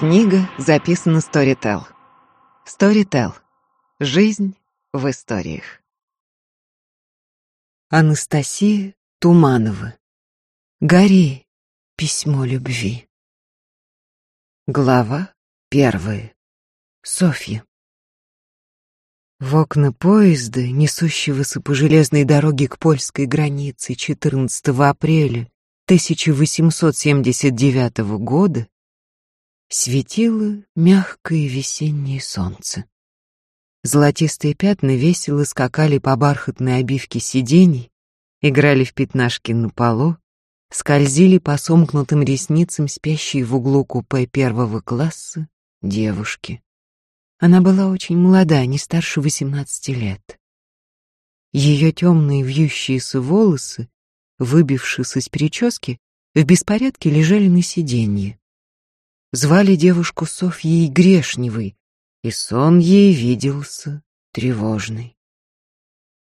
Книга записана Storytel. Storytel. Жизнь в историях. Анастасия Туманова. Гори. Письмо любви. Глава первая. Софья. В окна поезда, несущегося по железной дороге к польской границе 14 апреля 1879 года, светило мягкое весеннее солнце. Золотистые пятна весело скакали по бархатной обивке сидений, играли в пятнашки на полу, скользили по сомкнутым ресницам спящей в углу купе первого класса девушки. Она была очень молода, не старше восемнадцати лет. Ее темные вьющиеся волосы, выбившись из прически, в беспорядке лежали на сиденье. Звали девушку Софьей Грешневой, и сон ей виделся тревожный.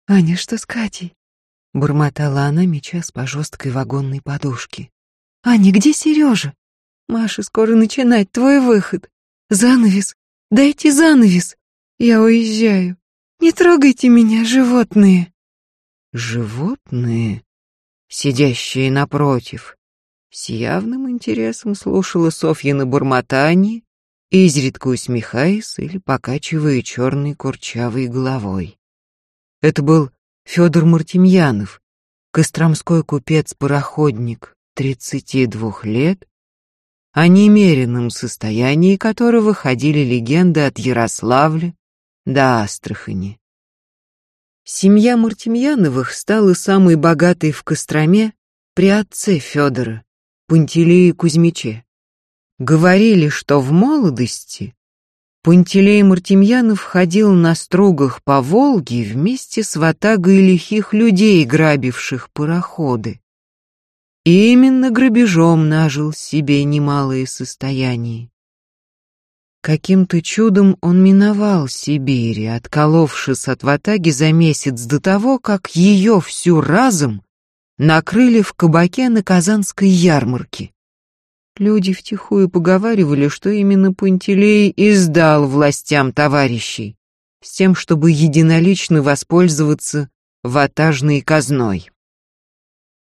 «Аня, что с Катей?» — бормотала она, мечась по жесткой вагонной подушке. «Аня, где Сережа? Маша, скоро начинать твой выход. Занавес, дайте занавес. Я уезжаю. Не трогайте меня, животные». «Животные?» Сидящие напротив, с явным интересом слушала Софья на бормотание изредка усмехаясь или покачивая черной курчавой головой. Это был Федор Мартемьянов, костромской купец-пароходник, 32 лет, о немеренном состоянии которого ходили легенды от Ярославля до Астрахани. Семья Мартемьяновых стала самой богатой в Костроме при отце Федора, Пантелее Кузьмиче. Говорили, что в молодости Пантелей Мартемьянов ходил на стругах по Волге вместе с ватагой лихих людей, грабивших пароходы. И именно грабежом нажил себе немалое состояние. Каким-то чудом он миновал Сибирь, отколовшись от ватаги за месяц до того, как ее всю разом накрыли в кабаке на Казанской ярмарке. Люди втихую поговаривали, что именно Пантелей издал властям товарищей, с тем, чтобы единолично воспользоваться ватажной казной.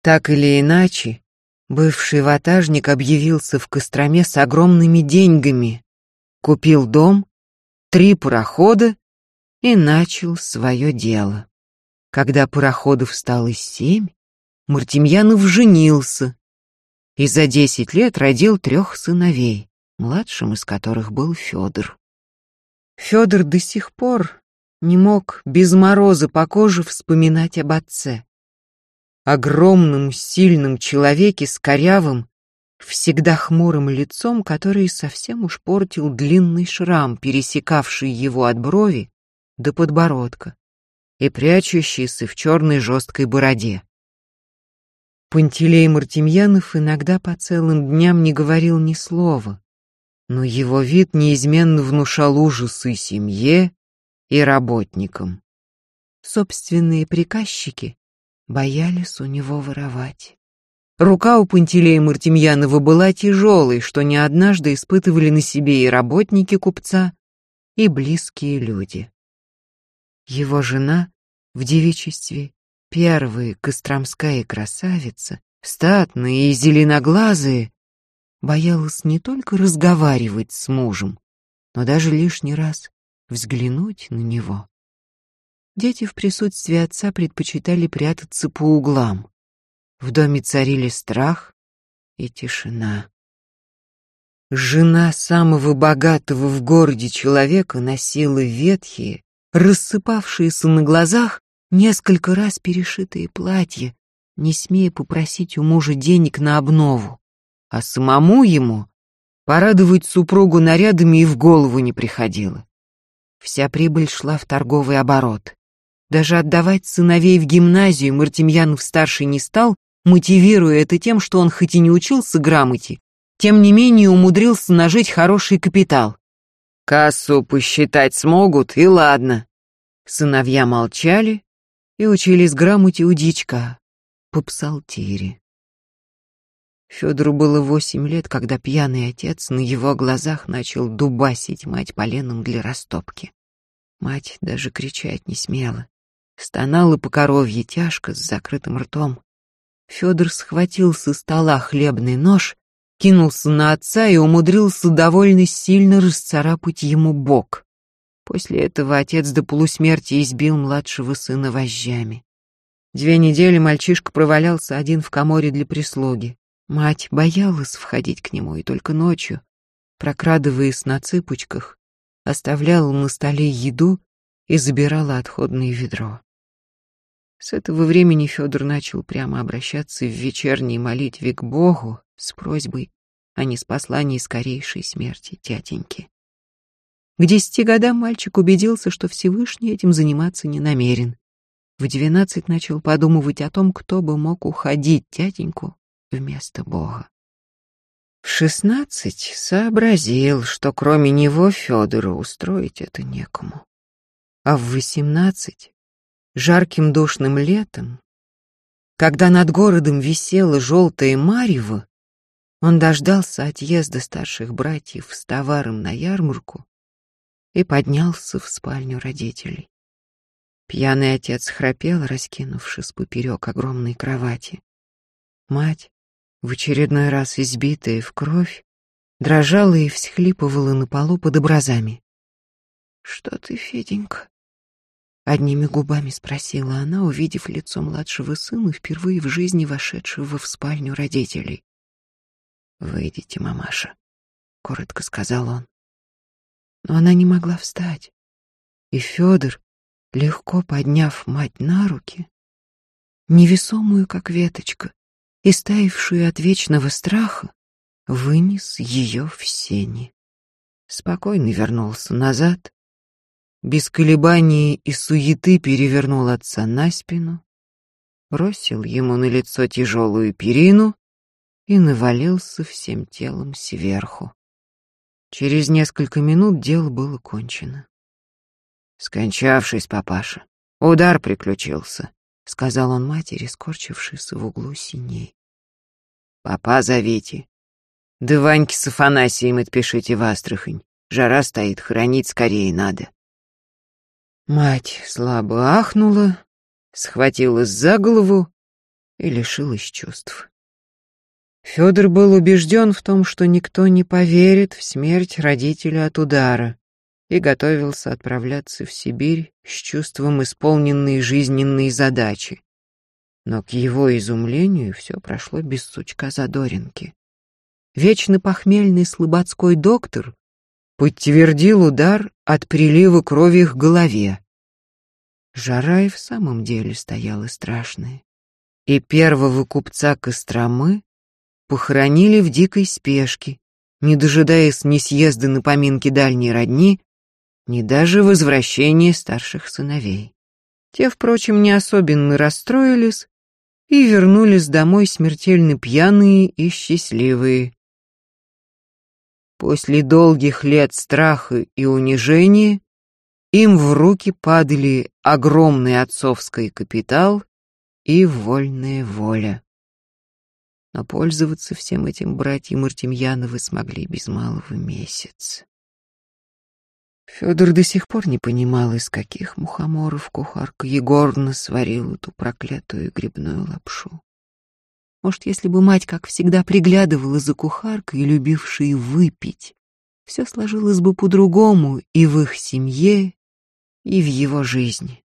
Так или иначе, бывший ватажник объявился в Костроме с огромными деньгами, купил дом, три парохода и начал свое дело. Когда пароходов стало семь, Мартемьянов женился и за десять лет родил трех сыновей, младшим из которых был Федор. Федор до сих пор не мог без мороза по коже вспоминать об отце. Огромном, сильном человеке с корявым, всегда хмурым лицом, который совсем уж портил длинный шрам, пересекавший его от брови до подбородка и прячущийся в черной жесткой бороде. Пантелей Мартемьянов иногда по целым дням не говорил ни слова, но его вид неизменно внушал ужасы семье и работникам. Собственные приказчики боялись у него воровать. Рука у Пантелея Мартемьянова была тяжелой, что не однажды испытывали на себе и работники купца, и близкие люди. Его жена в девичестве Первая костромская красавица, статная и зеленоглазая, боялась не только разговаривать с мужем, но даже лишний раз взглянуть на него. Дети в присутствии отца предпочитали прятаться по углам. В доме царили страх и тишина. Жена самого богатого в городе человека носила ветхие, рассыпавшиеся на глазах несколько раз перешитые платья, не смея попросить у мужа денег на обнову, а самому ему порадовать супругу нарядами и в голову не приходило. Вся прибыль шла в торговый оборот. Даже отдавать сыновей в гимназию Мартемьянов-старший не стал, мотивируя это тем, что он хоть и не учился грамоте, тем не менее умудрился нажить хороший капитал. Кассу посчитать смогут, и ладно. Сыновья молчали, и учились грамоте у дичка по псалтире. Федору было восемь лет, когда пьяный отец на его глазах начал дубасить мать поленом для растопки. Мать даже кричать не смела. Стонала по коровье тяжко, с закрытым ртом. Федор схватил со стола хлебный нож, кинулся на отца и умудрился довольно сильно расцарапать ему бок. После этого отец до полусмерти избил младшего сына вожжами. Две недели мальчишка провалялся один в коморе для прислуги. Мать боялась входить к нему и только ночью, прокрадываясь на цыпочках, оставляла на столе еду и забирала отходное ведро. С этого времени Федор начал прямо обращаться в вечерней молитве к Богу с просьбой о неспослании скорейшей смерти тятеньки. К десяти годам мальчик убедился, что Всевышний этим заниматься не намерен. В двенадцать начал подумывать о том, кто бы мог уходить тятеньку вместо Бога. В шестнадцать сообразил, что кроме него Федору устроить это некому. А в восемнадцать, жарким душным летом, когда над городом висело желтое марево, он дождался отъезда старших братьев с товаром на ярмарку и поднялся в спальню родителей. Пьяный отец храпел, раскинувшись поперек огромной кровати. Мать, в очередной раз избитая в кровь, дрожала и всхлипывала на полу под образами. «Что ты, Феденька?» Одними губами спросила она, увидев лицо младшего сына, впервые в жизни вошедшего в спальню родителей. «Выйдите, мамаша», — коротко сказал он. Но она не могла встать, и Федор, легко подняв мать на руки, невесомую, как веточка, и стаившую от вечного страха, вынес ее в сени. Спокойно вернулся назад, без колебаний и суеты перевернул отца на спину, бросил ему на лицо тяжелую перину и навалился всем телом сверху. Через несколько минут дело было кончено. «Скончавшись, папаша, удар приключился», — сказал он матери, скорчившись в углу синей. «Папа зовите. Да Ваньки с Афанасием отпишите в Астрахань. Жара стоит, хранить скорее надо». Мать слабо ахнула, схватилась за голову и лишилась чувств. Федор был убежден в том, что никто не поверит в смерть родителя от удара, и готовился отправляться в Сибирь с чувством исполненной жизненной задачи. Но к его изумлению все прошло без сучка задоринки. Вечно похмельный слободской доктор подтвердил удар от прилива крови к голове. Жара и в самом деле стояла страшная. И первого купца Костромы похоронили в дикой спешке, не дожидаясь ни съезда на поминки дальней родни, ни даже возвращения старших сыновей. Те, впрочем, не особенно расстроились и вернулись домой смертельно пьяные и счастливые. После долгих лет страха и унижения им в руки падали огромный отцовский капитал и вольная воля. Но пользоваться всем этим братья Мартемьяновы смогли без малого месяц. Федор до сих пор не понимал, из каких мухоморов кухарка Егорна сварила эту проклятую грибную лапшу. Может, если бы мать, как всегда, приглядывала за кухаркой, любившей выпить, все сложилось бы по-другому и в их семье, и в его жизни.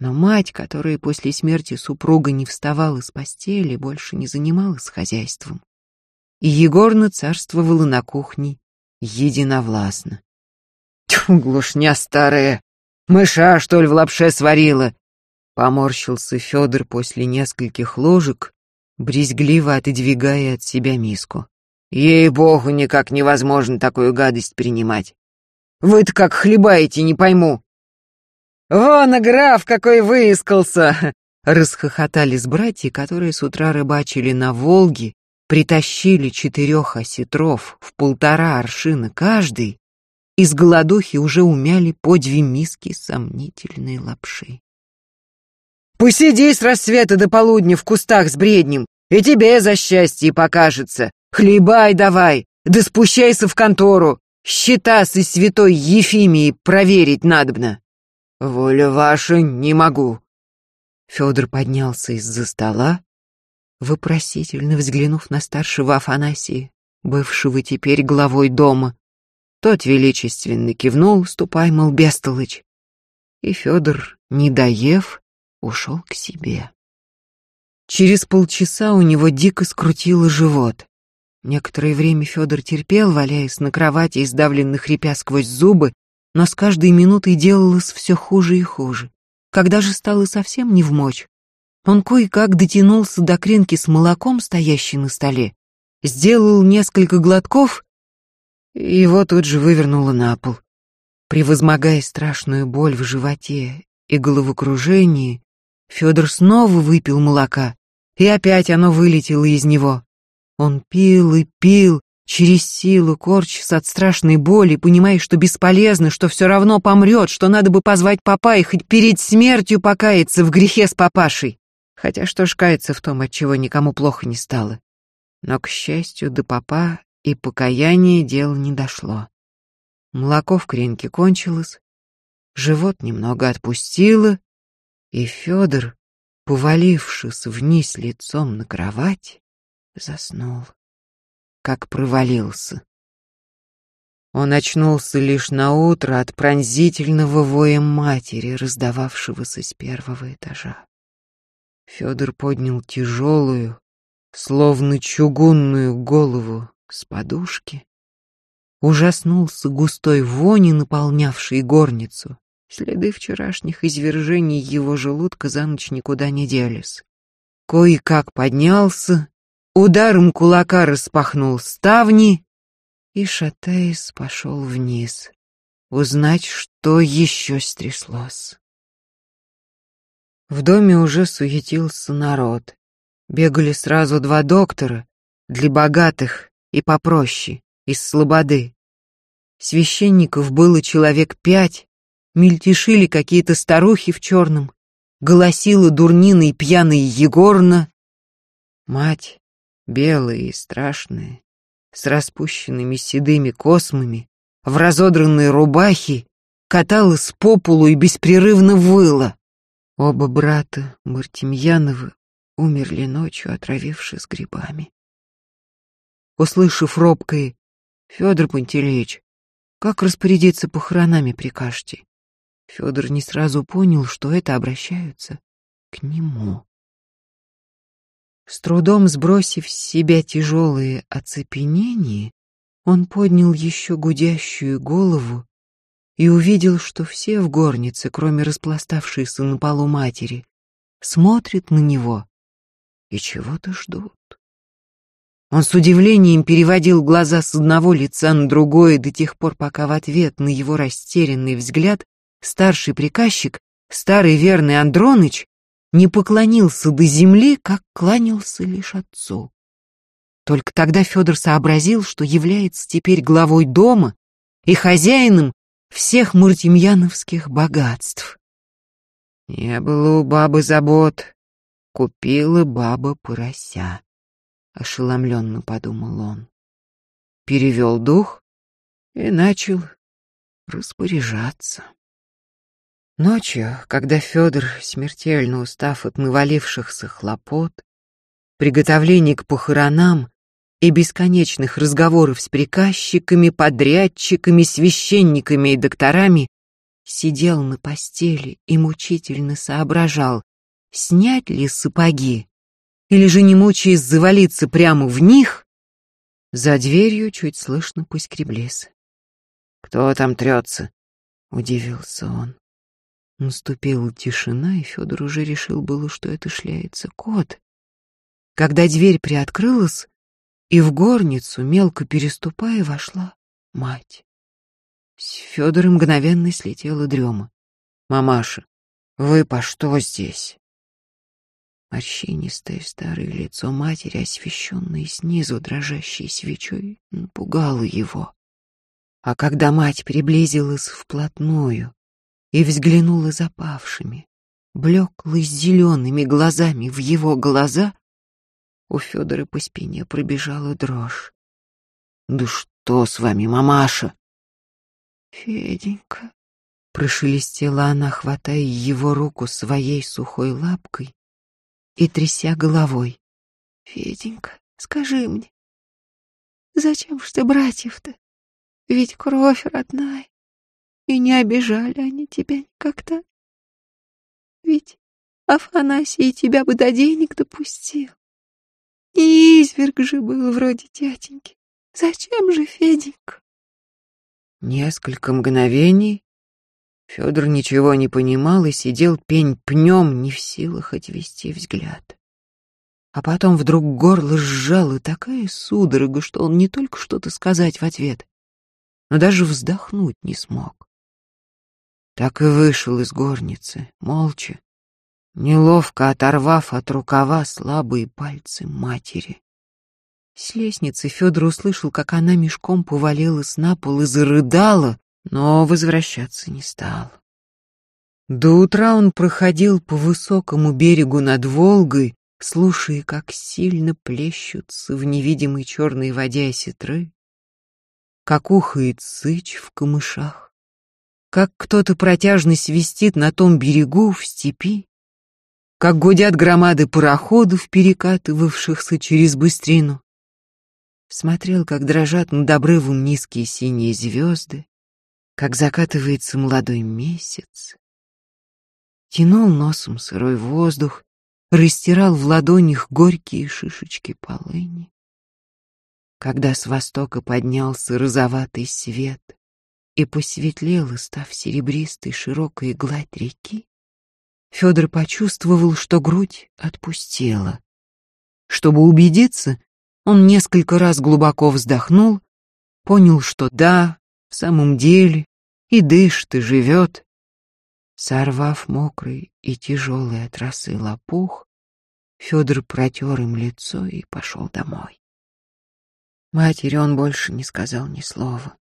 Но мать, которая после смерти супруга не вставала с постели, больше не занималась хозяйством. И Егорна царствовала на кухне единовластно. Тьфу, глушня старая, мыша, что ли, в лапше сварила? Поморщился Федор после нескольких ложек, брезгливо отодвигая от себя миску. Ей-богу, никак невозможно такую гадость принимать. Вы-то как хлебаете, не пойму. Вон, граф, какой выискался! Расхохотались братья, которые с утра рыбачили на Волге, притащили четырех осетров в полтора аршина каждый из голодухи уже умяли по две миски сомнительной лапши. «Посиди с рассвета до полудня в кустах с бреднем, И тебе за счастье покажется. Хлебай давай, да спущайся в контору. Счета со святой Ефимии проверить надобно. Воля ваша, не могу. Федор поднялся из-за стола, вопросительно взглянув на старшего Афанасия, бывшего теперь главой дома. Тот величественно кивнул, ступай, мол, бестолочь. И Федор, не доев, ушел к себе. Через полчаса у него дико скрутило живот. Некоторое время Федор терпел, валяясь на кровати и хрипя сквозь зубы, но с каждой минутой делалось все хуже и хуже. Когда же стало совсем не в мочь, он кое-как дотянулся до кринки с молоком, стоящей на столе, сделал несколько глотков, и его тут же вывернуло на пол. Превозмогая страшную боль в животе и головокружении, Федор снова выпил молока, и опять оно вылетело из него. Он пил и пил, через силу, корчась от страшной боли, понимая, что бесполезно, что все равно помрет, что надо бы позвать папа и хоть перед смертью покаяться в грехе с папашей. Хотя что ж каяться в том, от чего никому плохо не стало. Но, к счастью, до папа и покаяния дело не дошло. Молоко в кринке кончилось, живот немного отпустило, и Федор, повалившись вниз лицом на кровать, заснул как провалился. Он очнулся лишь на утро от пронзительного воя матери, раздававшегося с первого этажа. Федор поднял тяжелую, словно чугунную голову с подушки, ужаснулся густой вони, наполнявшей горницу. Следы вчерашних извержений его желудка за ночь никуда не делись. Кое-как поднялся ударом кулака распахнул ставни и, шатаясь, пошел вниз, узнать, что еще стряслось. В доме уже суетился народ. Бегали сразу два доктора, для богатых и попроще, из слободы. Священников было человек пять, мельтешили какие-то старухи в черном, голосила дурнина и пьяная Егорна. Мать, белые и страшные, с распущенными седыми космами, в разодранной рубахе, каталась по полу и беспрерывно выла. Оба брата Мартемьяновы умерли ночью, отравившись грибами. Услышав робкое «Федор Пантелеич, как распорядиться похоронами прикажете?» Федор не сразу понял, что это обращаются к нему. С трудом сбросив с себя тяжелые оцепенения, он поднял еще гудящую голову и увидел, что все в горнице, кроме распластавшейся на полу матери, смотрят на него и чего-то ждут. Он с удивлением переводил глаза с одного лица на другое до тех пор, пока в ответ на его растерянный взгляд старший приказчик, старый верный Андроныч, не поклонился до земли, как кланялся лишь отцу. Только тогда Федор сообразил, что является теперь главой дома и хозяином всех муртемьяновских богатств. Не было у бабы забот, купила баба порося, ошеломленно подумал он. Перевел дух и начал распоряжаться. Ночью, когда Федор, смертельно устав от навалившихся хлопот, приготовлений к похоронам и бесконечных разговоров с приказчиками, подрядчиками, священниками и докторами, сидел на постели и мучительно соображал, снять ли сапоги, или же, не мучаясь, завалиться прямо в них, за дверью чуть слышно поскреблись. «Кто там трется?» — удивился он. Наступила тишина, и Федор уже решил было, что это шляется кот. Когда дверь приоткрылась, и в горницу, мелко переступая, вошла мать. С Федора мгновенно слетела дрема. «Мамаша, вы по что здесь?» Морщинистое старое лицо матери, освещенное снизу дрожащей свечой, напугало его. А когда мать приблизилась вплотную, и взглянула запавшими, блекло зелеными глазами в его глаза, У Федора по спине пробежала дрожь. «Да что с вами, мамаша?» «Феденька», — прошелестела она, хватая его руку своей сухой лапкой и тряся головой. «Феденька, скажи мне, зачем ж ты братьев-то? Ведь кровь родная, и не обижали они тебя никогда. Ведь Афанасий тебя бы до денег допустил. И изверг же был вроде тятеньки. Зачем же, Феденька? Несколько мгновений Федор ничего не понимал и сидел пень пнем, не в силах отвести взгляд. А потом вдруг горло сжало такая судорога, что он не только что-то сказать в ответ, но даже вздохнуть не смог. Так и вышел из горницы, молча, неловко оторвав от рукава слабые пальцы матери. С лестницы Федор услышал, как она мешком повалилась на пол и зарыдала, но возвращаться не стал. До утра он проходил по высокому берегу над Волгой, слушая, как сильно плещутся в невидимой черной воде осетры, как ухает сыч в камышах, как кто-то протяжно свистит на том берегу в степи, как гудят громады пароходов, перекатывавшихся через быстрину. Смотрел, как дрожат над обрывом низкие синие звезды, как закатывается молодой месяц. Тянул носом сырой воздух, растирал в ладонях горькие шишечки полыни. Когда с востока поднялся розоватый свет и посветлел, став серебристой широкой гладь реки, Федор почувствовал, что грудь отпустела. Чтобы убедиться, он несколько раз глубоко вздохнул, понял, что да, в самом деле, и дышит, и живет. Сорвав мокрый и тяжелый от росы лопух, Федор протер им лицо и пошел домой. Матери он больше не сказал ни слова.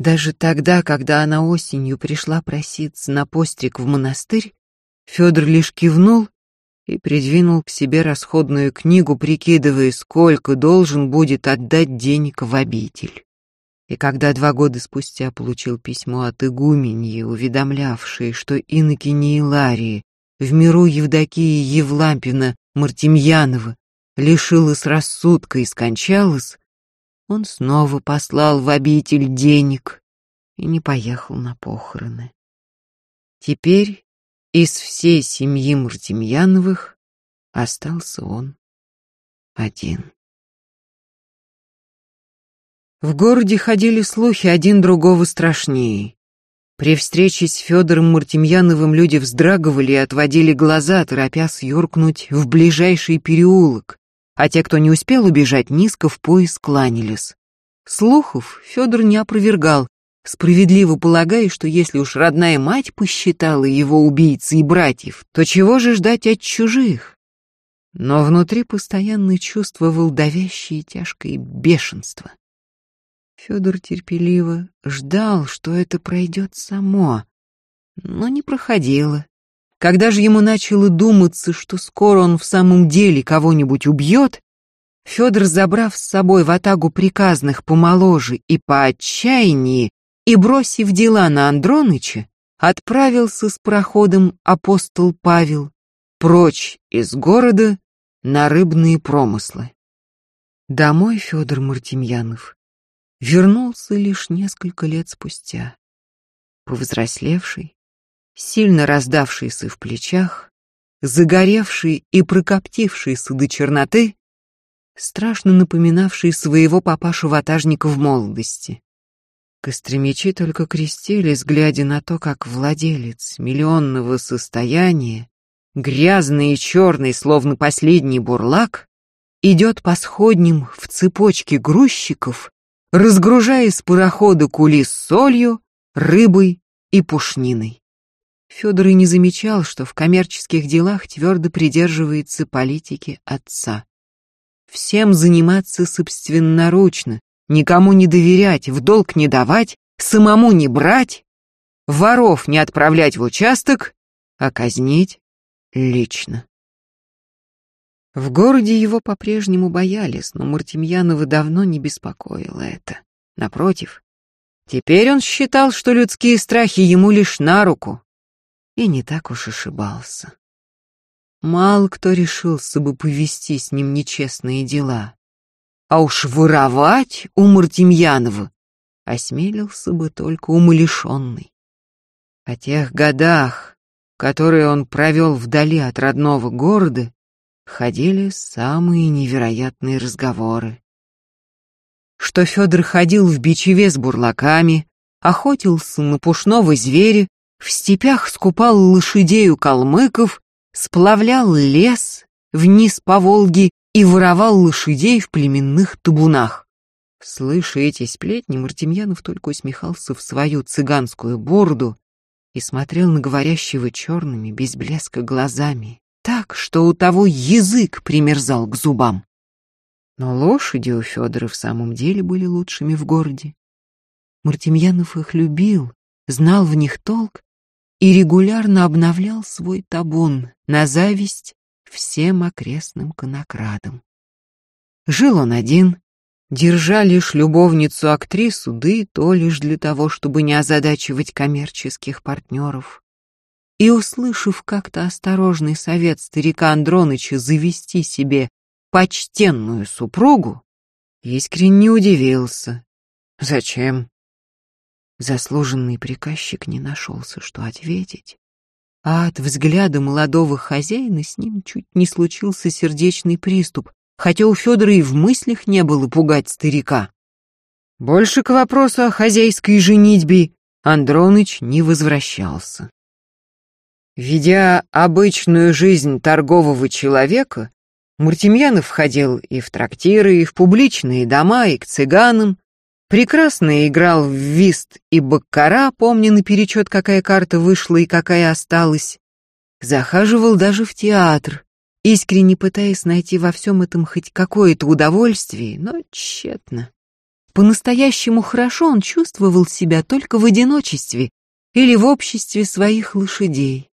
Даже тогда, когда она осенью пришла проситься на постриг в монастырь, Федор лишь кивнул и придвинул к себе расходную книгу, прикидывая, сколько должен будет отдать денег в обитель. И когда два года спустя получил письмо от игуменьи, уведомлявшее, что инокини Иларии в миру Евдокии Евлампина Мартемьянова лишилась рассудка и скончалась, он снова послал в обитель денег и не поехал на похороны. Теперь из всей семьи Мартемьяновых остался он один. В городе ходили слухи один другого страшнее. При встрече с Федором Мартемьяновым люди вздрагивали и отводили глаза, торопясь юркнуть в ближайший переулок, а те, кто не успел убежать, низко в пояс кланялись. Слухов Федор не опровергал, справедливо полагая, что если уж родная мать посчитала его убийцей братьев, то чего же ждать от чужих? Но внутри постоянно чувствовал давящее тяжкое бешенство. Федор терпеливо ждал, что это пройдет само, но не проходило. Когда же ему начало думаться, что скоро он в самом деле кого-нибудь убьет, Федор, забрав с собой в атагу приказных помоложе и по отчаянии, и бросив дела на Андроныча, отправился с проходом апостол Павел прочь из города на рыбные промыслы. Домой Федор Мартемьянов вернулся лишь несколько лет спустя. Повзрослевший, сильно раздавшийся в плечах, загоревший и прокоптившийся до черноты, страшно напоминавший своего папашу-ватажника в молодости. Костремичи только крестились, глядя на то, как владелец миллионного состояния, грязный и черный, словно последний бурлак, идет по сходням в цепочке грузчиков разгружая с парохода кули с солью, рыбой и пушниной. Федор и не замечал, что в коммерческих делах твердо придерживается политики отца. Всем заниматься собственноручно, никому не доверять, в долг не давать, самому не брать, воров не отправлять в участок, а казнить лично. В городе его по-прежнему боялись, но Мартемьянова давно не беспокоило это. Напротив, теперь он считал, что людские страхи ему лишь на руку. И не так уж ошибался. Мало кто решился бы повести с ним нечестные дела. А уж воровать у Мартемьянова осмелился бы только умалишенный. О тех годах, которые он провел вдали от родного города, ходили самые невероятные разговоры. Что Федор ходил в бичеве с бурлаками, охотился на пушного зверя, в степях скупал лошадей у калмыков сплавлял лес вниз по Волге и воровал лошадей в племенных табунах. Слыша эти сплетни, Мартемьянов только усмехался в свою цыганскую бороду и смотрел на говорящего черными, без блеска глазами, так, что у того язык примерзал к зубам. Но лошади у Федора в самом деле были лучшими в городе. Мартемьянов их любил, знал в них толк и регулярно обновлял свой табун на зависть всем окрестным конокрадам. Жил он один, держа лишь любовницу-актрису, да и то лишь для того, чтобы не озадачивать коммерческих партнеров. И, услышав как-то осторожный совет старика Андроныча завести себе почтенную супругу, искренне удивился. Зачем? Заслуженный приказчик не нашелся, что ответить. А от взгляда молодого хозяина с ним чуть не случился сердечный приступ, хотя у Федора и в мыслях не было пугать старика. Больше к вопросу о хозяйской женитьбе Андроныч не возвращался. Ведя обычную жизнь торгового человека, Мартемьянов входил и в трактиры, и в публичные дома, и к цыганам, Прекрасно играл в вист и баккара, помня наперечет, какая карта вышла и какая осталась. Захаживал даже в театр, искренне пытаясь найти во всем этом хоть какое-то удовольствие, но тщетно. По-настоящему хорошо он чувствовал себя только в одиночестве или в обществе своих лошадей.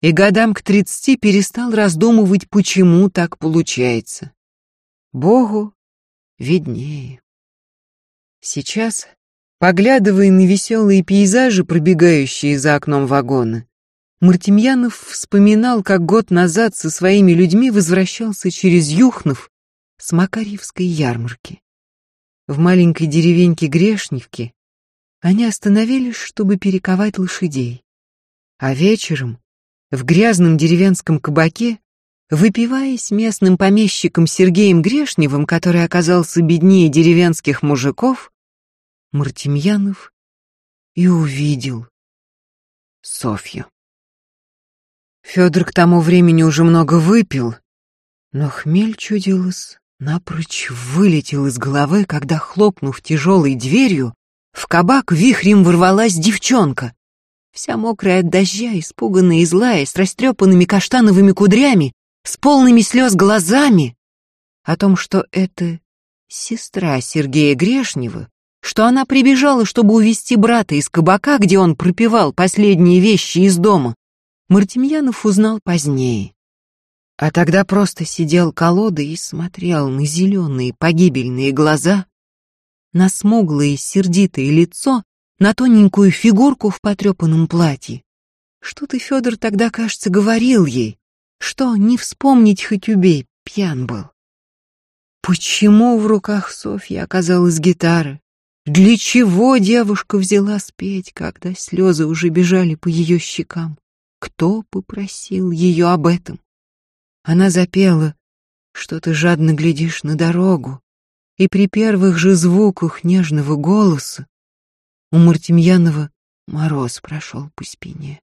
И годам к тридцати перестал раздумывать, почему так получается. Богу виднее. Сейчас, поглядывая на веселые пейзажи, пробегающие за окном вагона, Мартемьянов вспоминал, как год назад со своими людьми возвращался через Юхнов с Макарьевской ярмарки. В маленькой деревеньке Грешневки они остановились, чтобы перековать лошадей. А вечером в грязном деревенском кабаке, выпивая с местным помещиком Сергеем Грешневым, который оказался беднее деревенских мужиков, Мартемьянов и увидел Софью. Федор к тому времени уже много выпил, но хмель чудилось, напрочь вылетел из головы, когда, хлопнув тяжелой дверью, в кабак вихрем ворвалась девчонка. Вся мокрая от дождя, испуганная и злая, с растрепанными каштановыми кудрями, с полными слез глазами. О том, что это сестра Сергея Грешнева, что она прибежала, чтобы увести брата из кабака, где он пропивал последние вещи из дома, Мартемьянов узнал позднее. А тогда просто сидел колодой и смотрел на зеленые погибельные глаза, на смуглое сердитое лицо, на тоненькую фигурку в потрепанном платье. Что-то Федор тогда, кажется, говорил ей, что не вспомнить хоть убей, пьян был. Почему в руках Софьи оказалась гитара? Для чего девушка взяла спеть, когда слезы уже бежали по ее щекам? Кто попросил ее об этом? Она запела, что ты жадно глядишь на дорогу, и при первых же звуках нежного голоса у Мартемьянова мороз прошел по спине.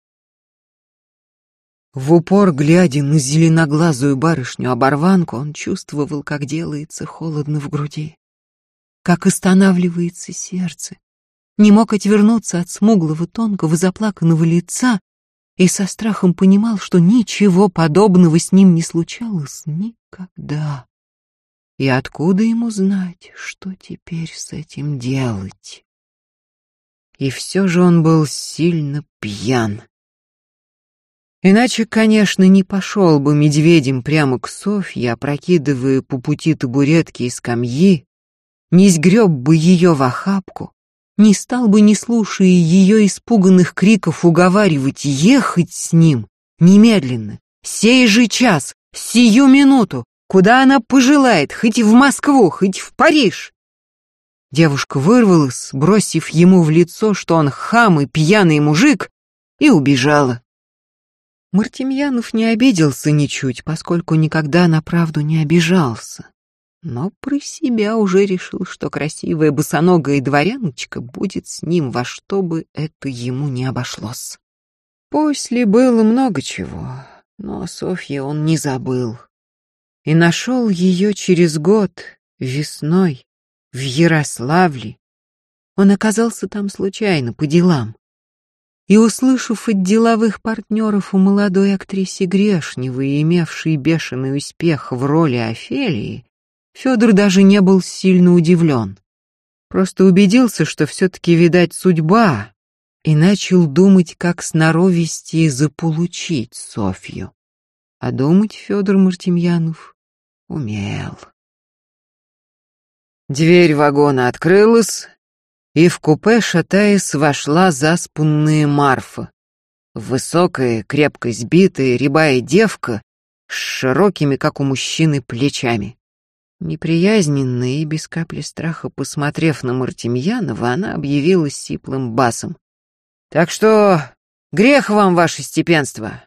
В упор, глядя на зеленоглазую барышню-оборванку, он чувствовал, как делается холодно в груди как останавливается сердце. Не мог отвернуться от смуглого, тонкого, заплаканного лица и со страхом понимал, что ничего подобного с ним не случалось никогда. И откуда ему знать, что теперь с этим делать? И все же он был сильно пьян. Иначе, конечно, не пошел бы медведем прямо к Софье, опрокидывая по пути табуретки и скамьи, не сгреб бы ее в охапку, не стал бы, не слушая ее испуганных криков, уговаривать ехать с ним немедленно, сей же час, сию минуту, куда она пожелает, хоть в Москву, хоть в Париж. Девушка вырвалась, бросив ему в лицо, что он хам и пьяный мужик, и убежала. Мартемьянов не обиделся ничуть, поскольку никогда на правду не обижался. Но про себя уже решил, что красивая босоногая дворяночка будет с ним во что бы это ему не обошлось. После было много чего, но Софья он не забыл. И нашел ее через год, весной, в Ярославле. Он оказался там случайно, по делам. И, услышав от деловых партнеров у молодой актрисе Грешневой, имевшей бешеный успех в роли Офелии, Федор даже не был сильно удивлен. Просто убедился, что все-таки, видать, судьба, и начал думать, как сноровисти заполучить Софью. А думать Федор Мартемьянов умел. Дверь вагона открылась, и в купе, шатаясь, вошла заспанная Марфа. Высокая, крепко сбитая, рябая девка с широкими, как у мужчины, плечами. Неприязненно и без капли страха посмотрев на Мартемьянова, она объявила сиплым басом. «Так что грех вам, ваше степенство!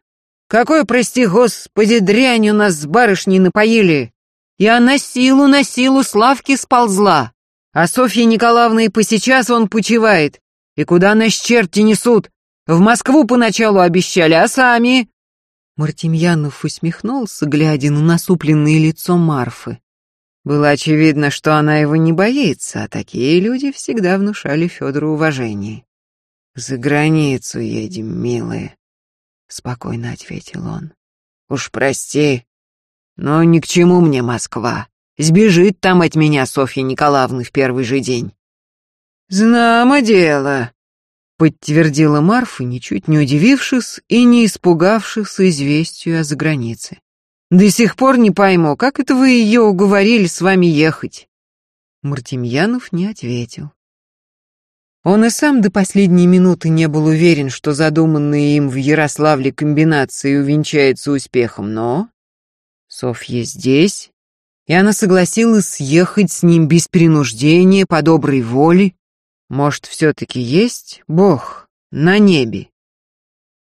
Какой, прости господи, дрянь у нас с барышней напоили! Я на силу, на силу Славки сползла, а Софья Николаевна и по сейчас он почивает. И куда нас черти несут? В Москву поначалу обещали, а сами...» Мартемьянов усмехнулся, глядя на насупленное лицо Марфы. Было очевидно, что она его не боится, а такие люди всегда внушали Федору уважение. «За границу едем, милые», — спокойно ответил он. «Уж прости, но ни к чему мне Москва. Сбежит там от меня Софья Николаевна в первый же день». «Знамо дело», — подтвердила Марфа, ничуть не удивившись и не испугавшись известию о загранице. До сих пор не пойму, как это вы ее уговорили с вами ехать?» Мартемьянов не ответил. Он и сам до последней минуты не был уверен, что задуманная им в Ярославле комбинация увенчается успехом, но... Софья здесь, и она согласилась съехать с ним без принуждения, по доброй воле. Может, все-таки есть Бог на небе?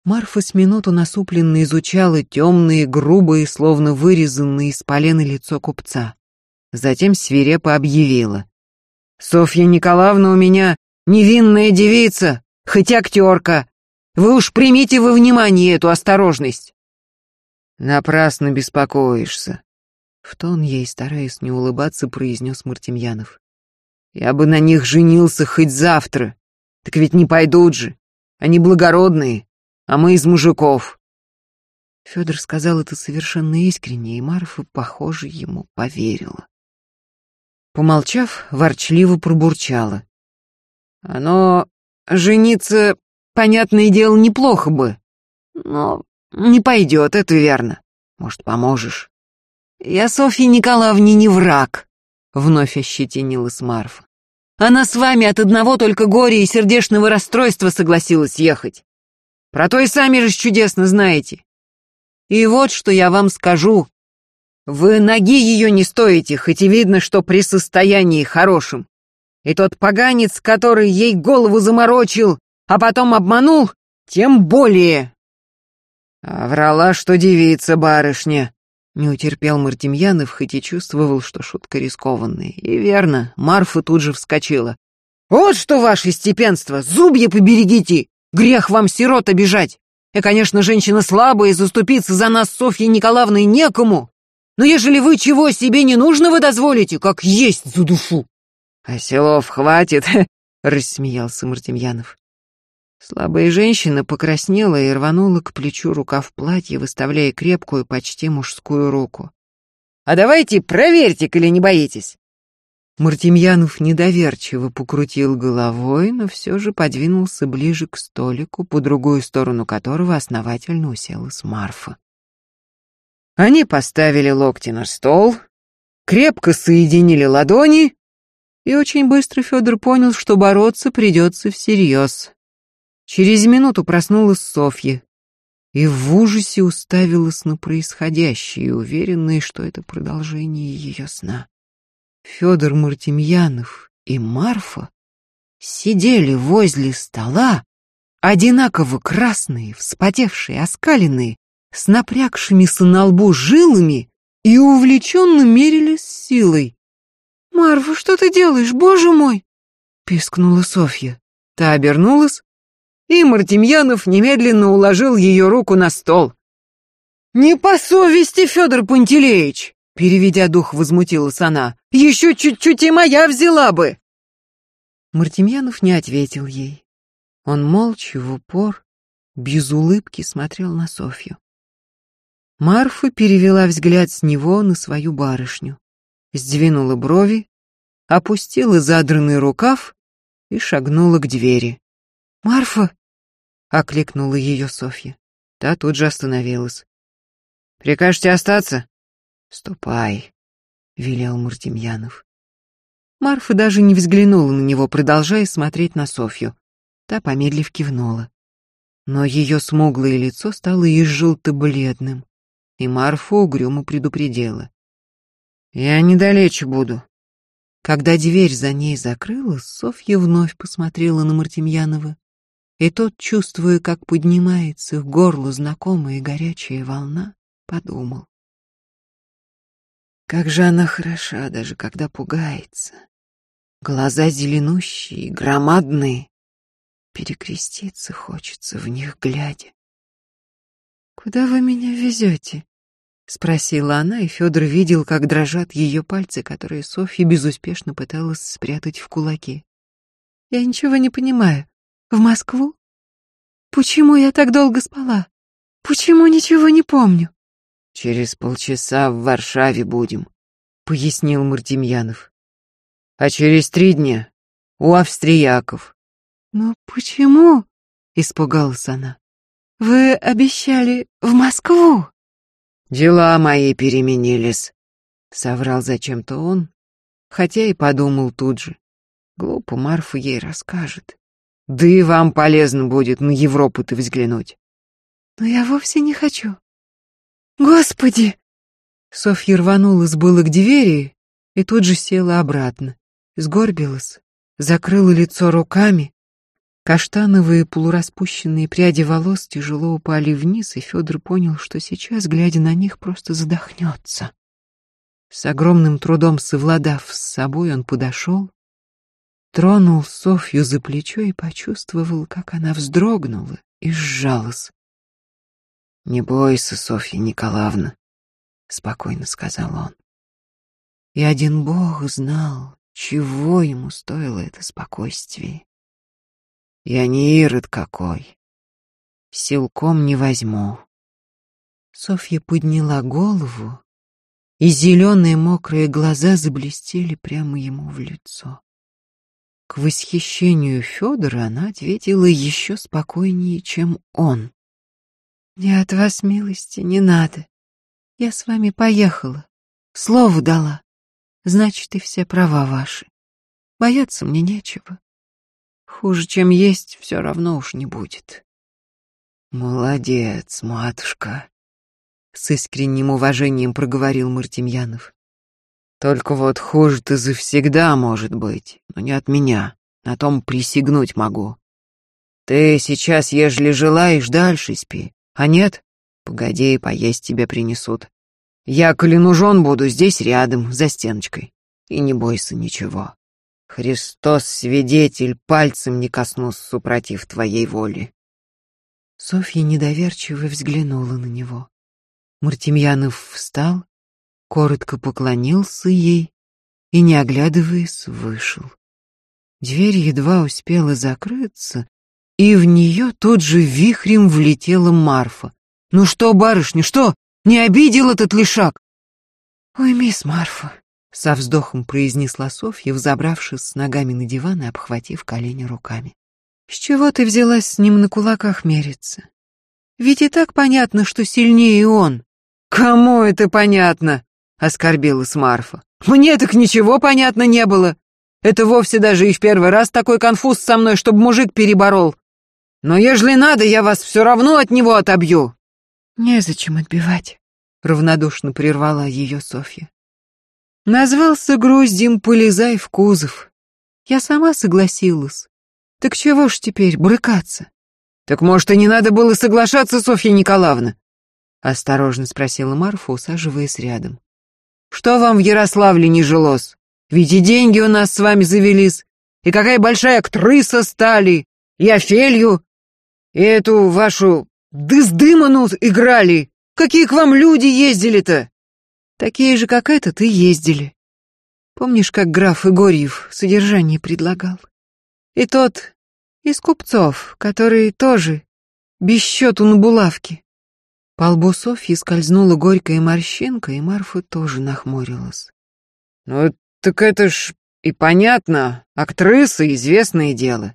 Марфа с минуту насупленно изучала темные, грубые, словно вырезанные из полена лицо купца. Затем свирепо объявила. «Софья Николаевна у меня невинная девица, хоть актерка. Вы уж примите во внимание эту осторожность». «Напрасно беспокоишься», — в тон ей, стараясь не улыбаться, произнес Мартемьянов. «Я бы на них женился хоть завтра. Так ведь не пойдут же. Они благородные, а мы из мужиков». Федор сказал это совершенно искренне, и Марфа, похоже, ему поверила. Помолчав, ворчливо пробурчала. «Оно... жениться, понятное дело, неплохо бы, но не пойдет, это верно. Может, поможешь?» «Я Софье Николаевне не враг», — вновь ощетинилась Марфа. «Она с вами от одного только горя и сердечного расстройства согласилась ехать. Про то и сами же чудесно знаете. И вот что я вам скажу. Вы ноги ее не стоите, хоть и видно, что при состоянии хорошем. И тот поганец, который ей голову заморочил, а потом обманул, тем более. А врала, что девица барышня. Не утерпел Мартемьянов, хоть и чувствовал, что шутка рискованная. И верно, Марфа тут же вскочила. «Вот что, ваше степенство, зубья поберегите! Грех вам, сирот, обижать. И, конечно, женщина слабая, и заступиться за нас Софьей Николаевной некому. Но ежели вы чего себе не нужного дозволите, как есть за душу. А селов хватит, рассмеялся Мартемьянов. Слабая женщина покраснела и рванула к плечу рукав платья, выставляя крепкую, почти мужскую руку. «А давайте проверьте, коли не боитесь. Мартемьянов недоверчиво покрутил головой, но все же подвинулся ближе к столику, по другую сторону которого основательно уселась Марфа. Они поставили локти на стол, крепко соединили ладони, и очень быстро Федор понял, что бороться придется всерьез. Через минуту проснулась Софья и в ужасе уставилась на происходящее, уверенная, что это продолжение ее сна. Федор Мартемьянов и Марфа сидели возле стола, одинаково красные, вспотевшие, оскаленные, с напрягшимися на лбу жилами и увлеченно мерились силой. «Марфа, что ты делаешь, боже мой?» — пискнула Софья. Та обернулась, и Мартемьянов немедленно уложил ее руку на стол. «Не по совести, Федор Пантелеич!» Переведя дух, возмутилась она. «Еще чуть-чуть и моя взяла бы!» Мартемьянов не ответил ей. Он молча, в упор, без улыбки смотрел на Софью. Марфа перевела взгляд с него на свою барышню, сдвинула брови, опустила задранный рукав и шагнула к двери. «Марфа!» — окликнула ее Софья. Та тут же остановилась. «Прикажете остаться?» «Ступай», — велел Мартемьянов. Марфа даже не взглянула на него, продолжая смотреть на Софью. Та, помедлив, кивнула. Но ее смуглое лицо стало и желто-бледным, и Марфа угрюмо предупредила. «Я недалече буду». Когда дверь за ней закрылась, Софья вновь посмотрела на Мартемьянова, и тот, чувствуя, как поднимается в горло знакомая горячая волна, подумал. Как же она хороша, даже когда пугается. Глаза зеленущие, громадные. Перекреститься хочется в них глядя. «Куда вы меня везете?» — спросила она, и Федор видел, как дрожат ее пальцы, которые Софья безуспешно пыталась спрятать в кулаки. «Я ничего не понимаю. В Москву? Почему я так долго спала? Почему ничего не помню?» «Через полчаса в Варшаве будем», — пояснил Мартемьянов. «А через три дня у австрияков». «Но почему?» — испугалась она. «Вы обещали в Москву». «Дела мои переменились», — соврал зачем-то он, хотя и подумал тут же. Глупо Марфа ей расскажет. Да и вам полезно будет на Европу-то взглянуть. Но я вовсе не хочу. «Господи!» Софья рванулась было к двери и тут же села обратно. Сгорбилась, закрыла лицо руками. Каштановые полураспущенные пряди волос тяжело упали вниз, и Федор понял, что сейчас, глядя на них, просто задохнется. С огромным трудом совладав с собой, он подошел, тронул Софью за плечо и почувствовал, как она вздрогнула и сжалась. «Не бойся, Софья Николаевна», — спокойно сказал он. И один Бог знал, чего ему стоило это спокойствие. Я не ирод какой, силком не возьму. Софья подняла голову, и зеленые мокрые глаза заблестели прямо ему в лицо. К восхищению Федора она ответила еще спокойнее, чем он. Мне от вас милости не надо. Я с вами поехала. Слово дала. Значит, и все права ваши. Бояться мне нечего. Хуже, чем есть, все равно уж не будет. Молодец, матушка. С искренним уважением проговорил Мартемьянов. Только вот хуже-то завсегда может быть, но не от меня. На том присягнуть могу. Ты сейчас, ежели желаешь, дальше спи. А нет? Погоди, поесть тебе принесут. Я, коли буду, здесь рядом, за стеночкой. И не бойся ничего. Христос, свидетель, пальцем не коснусь, супротив твоей воли. Софья недоверчиво взглянула на него. Мартемьянов встал, коротко поклонился ей и, не оглядываясь, вышел. Дверь едва успела закрыться, и в нее тут же вихрем влетела Марфа. «Ну что, барышня, что? Не обидел этот лишак?» «Ой, мисс Марфа», — Со вздохом произнесла Софья, взобравшись с ногами на диван и обхватив колени руками. С чего ты взялась с ним на кулаках мериться? Ведь и так понятно, что сильнее он. Кому это понятно? Оскорбилась Марфа. Мне так ничего понятно не было. Это вовсе даже и в первый раз такой конфуз со мной, чтобы мужик переборол. Но ежели надо, я вас все равно от него отобью. Незачем отбивать, равнодушно прервала ее Софья. Назвался груздем, полезай в кузов. Я сама согласилась. Так чего ж теперь брыкаться? Так может, и не надо было соглашаться, Софья Николаевна? Осторожно спросила Марфа, усаживаясь рядом. Что вам в Ярославле не жилось? Ведь и деньги у нас с вами завелись, и какая большая актрыса стали, и Офелью, и эту вашу дыздыману играли. Какие к вам люди ездили-то? Такие же, как этот, и ездили. Помнишь, как граф Игорьев содержание предлагал? И тот из купцов, который тоже без счету на булавке. По лбу Софьи скользнула горькая морщинка, и Марфа тоже нахмурилась. «Ну, так это ж и понятно, актриса — известное дело.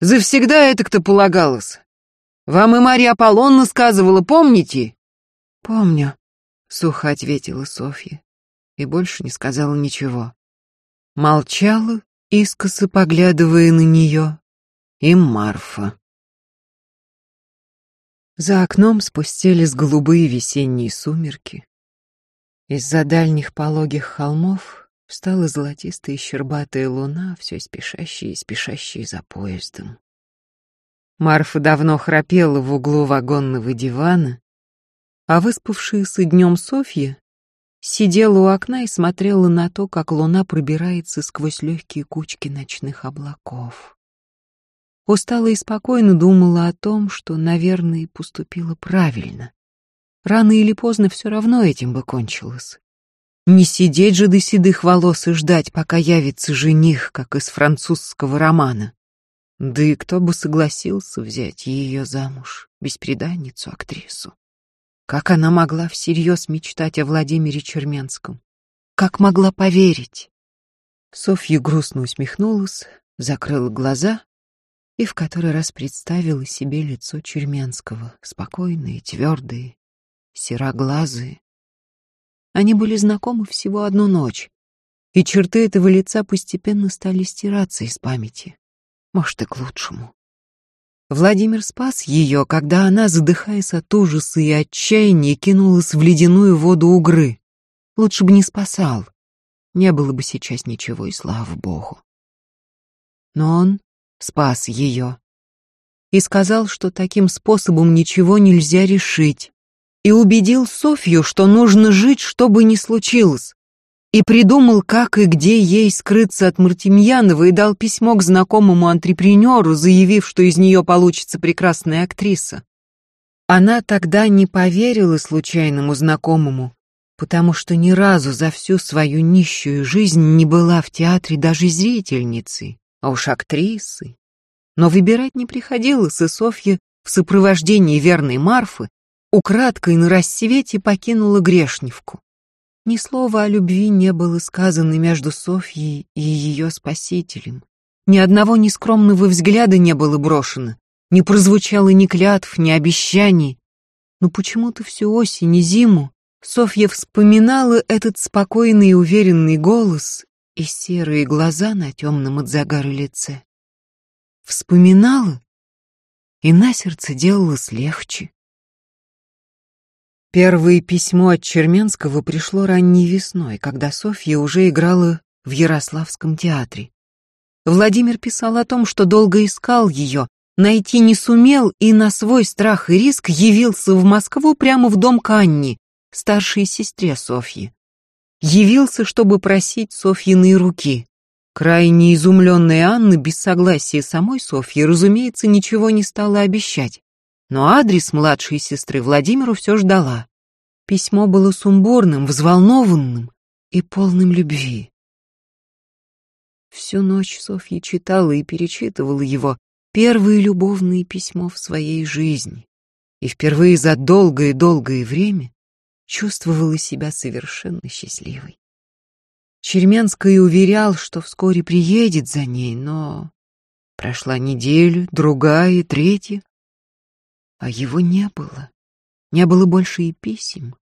Завсегда это кто полагалось. Вам и Марья Аполлонна сказывала, помните?» «Помню», сухо ответила Софья и больше не сказала ничего. Молчала, искоса поглядывая на нее, и Марфа. За окном спустились голубые весенние сумерки. Из-за дальних пологих холмов встала золотистая щербатая луна, все спешащая и спешащая за поездом. Марфа давно храпела в углу вагонного дивана, а выспавшаяся днем Софья сидела у окна и смотрела на то, как луна пробирается сквозь легкие кучки ночных облаков. Устала и спокойно думала о том, что, наверное, поступила правильно. Рано или поздно все равно этим бы кончилось. Не сидеть же до седых волос и ждать, пока явится жених, как из французского романа. Да и кто бы согласился взять ее замуж, бесприданницу, актрису. Как она могла всерьез мечтать о Владимире Черменском? Как могла поверить? Софья грустно усмехнулась, закрыла глаза и в который раз представила себе лицо Черменского, спокойные, твердые, сероглазые. Они были знакомы всего одну ночь, и черты этого лица постепенно стали стираться из памяти. Может, и к лучшему. Владимир спас ее, когда она, задыхаясь от ужаса и отчаяния, кинулась в ледяную воду Угры. Лучше бы не спасал. Не было бы сейчас ничего, и слава богу. Но он спас ее. И сказал, что таким способом ничего нельзя решить. И убедил Софью, что нужно жить, что бы ни случилось и придумал, как и где ей скрыться от Мартемьянова и дал письмо к знакомому антрепренеру, заявив, что из нее получится прекрасная актриса. Она тогда не поверила случайному знакомому, потому что ни разу за всю свою нищую жизнь не была в театре даже зрительницей, а уж актрисой. Но выбирать не приходилось, и Софья в сопровождении верной Марфы украдкой на рассвете покинула Грешневку. Ни слова о любви не было сказано между Софьей и ее спасителем. Ни одного нескромного взгляда не было брошено, не прозвучало ни клятв, ни обещаний. Но почему-то всю осень и зиму Софья вспоминала этот спокойный и уверенный голос и серые глаза на темном от загара лице. Вспоминала, и на сердце делалось легче. Первое письмо от Черменского пришло ранней весной, когда Софья уже играла в Ярославском театре. Владимир писал о том, что долго искал ее, найти не сумел и на свой страх и риск явился в Москву прямо в дом Канни, старшей сестре Софьи. Явился, чтобы просить Софьиной руки. Крайне изумленная Анна без согласия самой Софьи, разумеется, ничего не стала обещать но адрес младшей сестры Владимиру все ждала. Письмо было сумбурным, взволнованным и полным любви. Всю ночь Софья читала и перечитывала его первое любовное письмо в своей жизни и впервые за долгое-долгое время чувствовала себя совершенно счастливой. Черменский уверял, что вскоре приедет за ней, но прошла неделя, другая, третья, а его не было. Не было больше и писем.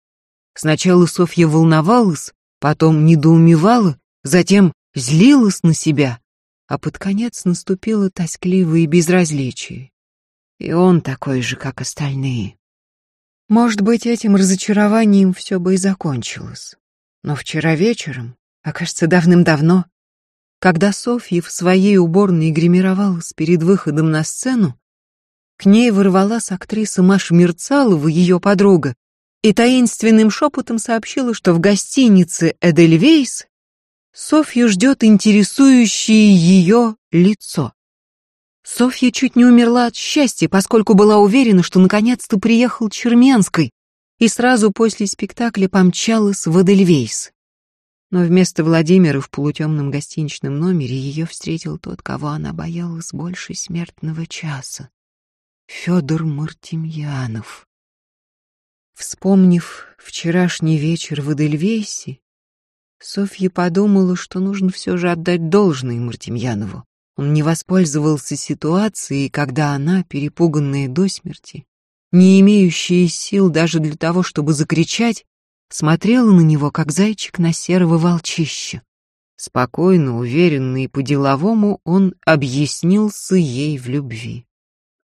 Сначала Софья волновалась, потом недоумевала, затем злилась на себя, а под конец наступило тоскливое безразличие. И он такой же, как остальные. Может быть, этим разочарованием все бы и закончилось. Но вчера вечером, а кажется, давным-давно, когда Софья в своей уборной гримировалась перед выходом на сцену, к ней ворвалась актриса Маша Мерцалова, ее подруга, и таинственным шепотом сообщила, что в гостинице «Эдельвейс» Софью ждет интересующее ее лицо. Софья чуть не умерла от счастья, поскольку была уверена, что наконец-то приехал Черменской, и сразу после спектакля помчалась в Эдельвейс. Но вместо Владимира в полутемном гостиничном номере ее встретил тот, кого она боялась больше смертного часа. Федор Мартемьянов. Вспомнив вчерашний вечер в Эдельвейсе, Софья подумала, что нужно все же отдать должное Мартемьянову. Он не воспользовался ситуацией, когда она, перепуганная до смерти, не имеющая сил даже для того, чтобы закричать, смотрела на него, как зайчик на серого волчища. Спокойно, уверенно и по-деловому он объяснился ей в любви.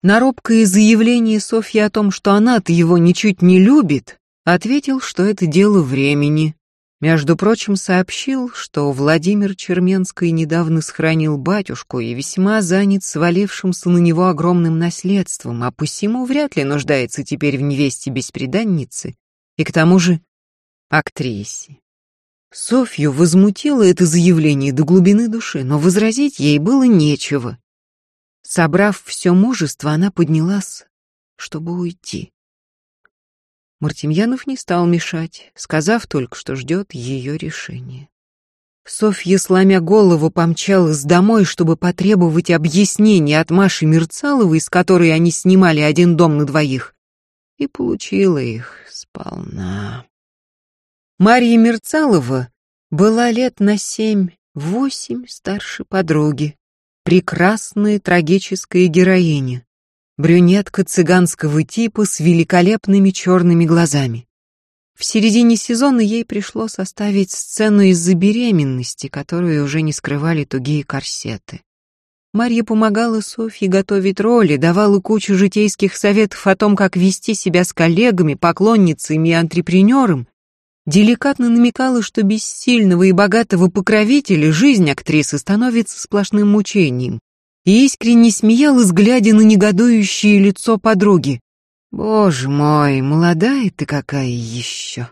На робкое заявление Софьи о том, что она-то его ничуть не любит, ответил, что это дело времени, между прочим, сообщил, что Владимир Черменский недавно сохранил батюшку и весьма занят свалившимся на него огромным наследством, а посему вряд ли нуждается теперь в невесте-бесприданнице и к тому же актрисе. Софью возмутило это заявление до глубины души, но возразить ей было нечего. Собрав все мужество, она поднялась, чтобы уйти. Мартемьянов не стал мешать, сказав только, что ждет ее решения. Софья, сломя голову, помчалась домой, чтобы потребовать объяснений от Маши Мерцаловой, с которой они снимали один дом на двоих, и получила их сполна. Марья Мерцалова была лет на семь-восемь старше подруги, прекрасная трагическая героиня брюнетка цыганского типа с великолепными черными глазами. В середине сезона ей пришлось оставить сцену из-за беременности, которую уже не скрывали тугие корсеты. Марья помогала Софье готовить роли, давала кучу житейских советов о том, как вести себя с коллегами, поклонницами и антрепренером, деликатно намекала, что без сильного и богатого покровителя жизнь актрисы становится сплошным мучением, и искренне смеялась, глядя на негодующее лицо подруги. «Боже мой, молодая ты какая еще!»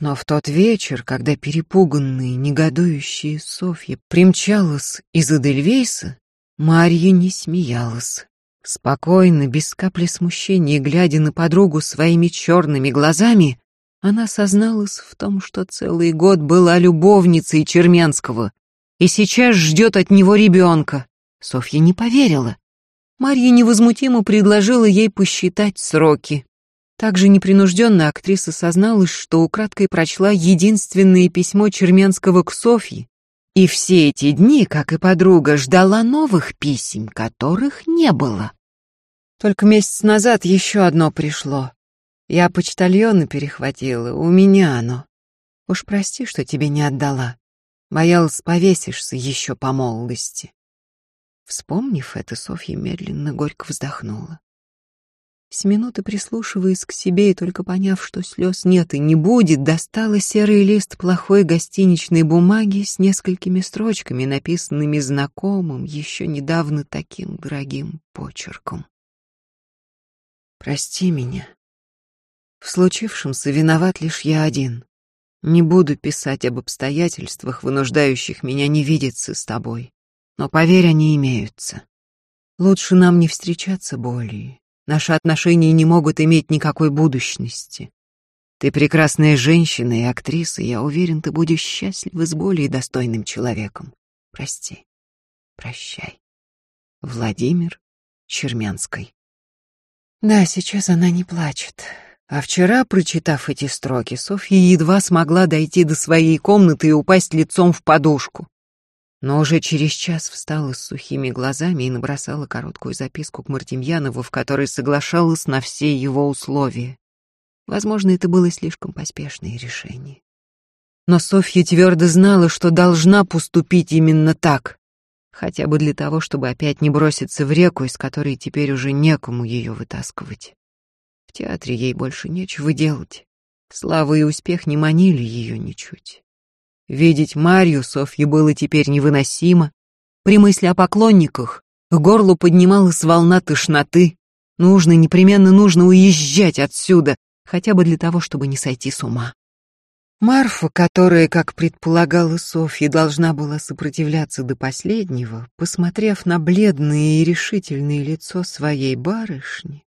Но в тот вечер, когда перепуганная, негодующая Софья примчалась из Эдельвейса, Марья не смеялась. Спокойно, без капли смущения, глядя на подругу своими черными глазами, она созналась в том, что целый год была любовницей Черменского и сейчас ждет от него ребенка. Софья не поверила. Марья невозмутимо предложила ей посчитать сроки. Также непринужденно актриса созналась, что украдкой прочла единственное письмо Черменского к Софье, и все эти дни, как и подруга, ждала новых писем, которых не было. Только месяц назад еще одно пришло. Я почтальона перехватила, у меня оно. Уж прости, что тебе не отдала. Боялась, повесишься еще по молодости. Вспомнив это, Софья медленно горько вздохнула. С минуты прислушиваясь к себе и только поняв, что слез нет и не будет, достала серый лист плохой гостиничной бумаги с несколькими строчками, написанными знакомым, еще недавно таким дорогим почерком. «Прости меня. В случившемся виноват лишь я один. Не буду писать об обстоятельствах, вынуждающих меня не видеться с тобой. Но поверь, они имеются. Лучше нам не встречаться более. Наши отношения не могут иметь никакой будущности. Ты прекрасная женщина и актриса, я уверен, ты будешь счастлива с более достойным человеком. Прости. Прощай. Владимир Чермянский. Да, сейчас она не плачет. А вчера, прочитав эти строки, Софья едва смогла дойти до своей комнаты и упасть лицом в подушку. Но уже через час встала с сухими глазами и набросала короткую записку к Мартемьянову, в которой соглашалась на все его условия. Возможно, это было слишком поспешное решение. Но Софья твердо знала, что должна поступить именно так, хотя бы для того, чтобы опять не броситься в реку, из которой теперь уже некому ее вытаскивать театре ей больше нечего делать. Слава и успех не манили ее ничуть. Видеть Марью Софье было теперь невыносимо. При мысли о поклонниках к горлу поднималась волна тошноты. Нужно, непременно нужно уезжать отсюда, хотя бы для того, чтобы не сойти с ума. Марфа, которая, как предполагала Софья, должна была сопротивляться до последнего, посмотрев на бледное и решительное лицо своей барышни,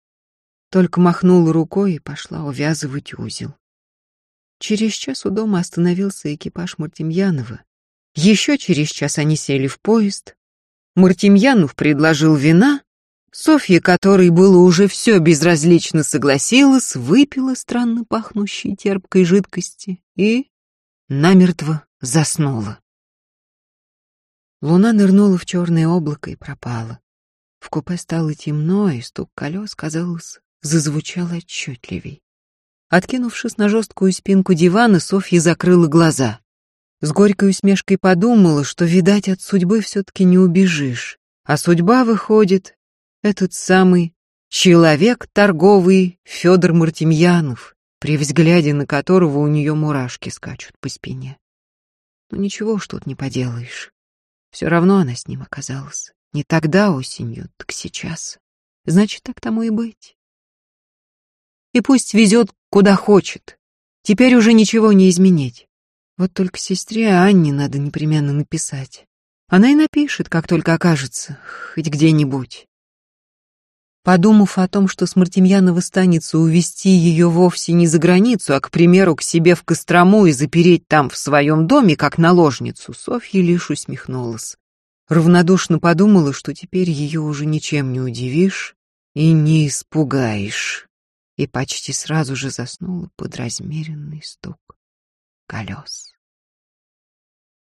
только махнула рукой и пошла увязывать узел. Через час у дома остановился экипаж Мартемьянова. Еще через час они сели в поезд. Мартемьянов предложил вина. Софья, которой было уже все безразлично, согласилась, выпила странно пахнущей терпкой жидкости и намертво заснула. Луна нырнула в черное облако и пропала. В купе стало темно, и стук колес, казалось, зазвучал отчетливей. Откинувшись на жесткую спинку дивана, Софья закрыла глаза. С горькой усмешкой подумала, что, видать, от судьбы все-таки не убежишь. А судьба, выходит, этот самый человек торговый Федор Мартемьянов, при взгляде на которого у нее мурашки скачут по спине. Ну, ничего ж тут не поделаешь. Все равно она с ним оказалась. Не тогда осенью, так сейчас. Значит, так тому и быть. И пусть везет куда хочет. Теперь уже ничего не изменить. Вот только сестре Анне надо непременно написать. Она и напишет, как только окажется, хоть где-нибудь. Подумав о том, что с Мартемьянова станется увести ее вовсе не за границу, а, к примеру, к себе в Кострому и запереть там в своем доме, как наложницу, Софья лишь усмехнулась. Равнодушно подумала, что теперь ее уже ничем не удивишь и не испугаешь и почти сразу же заснула под размеренный стук колес.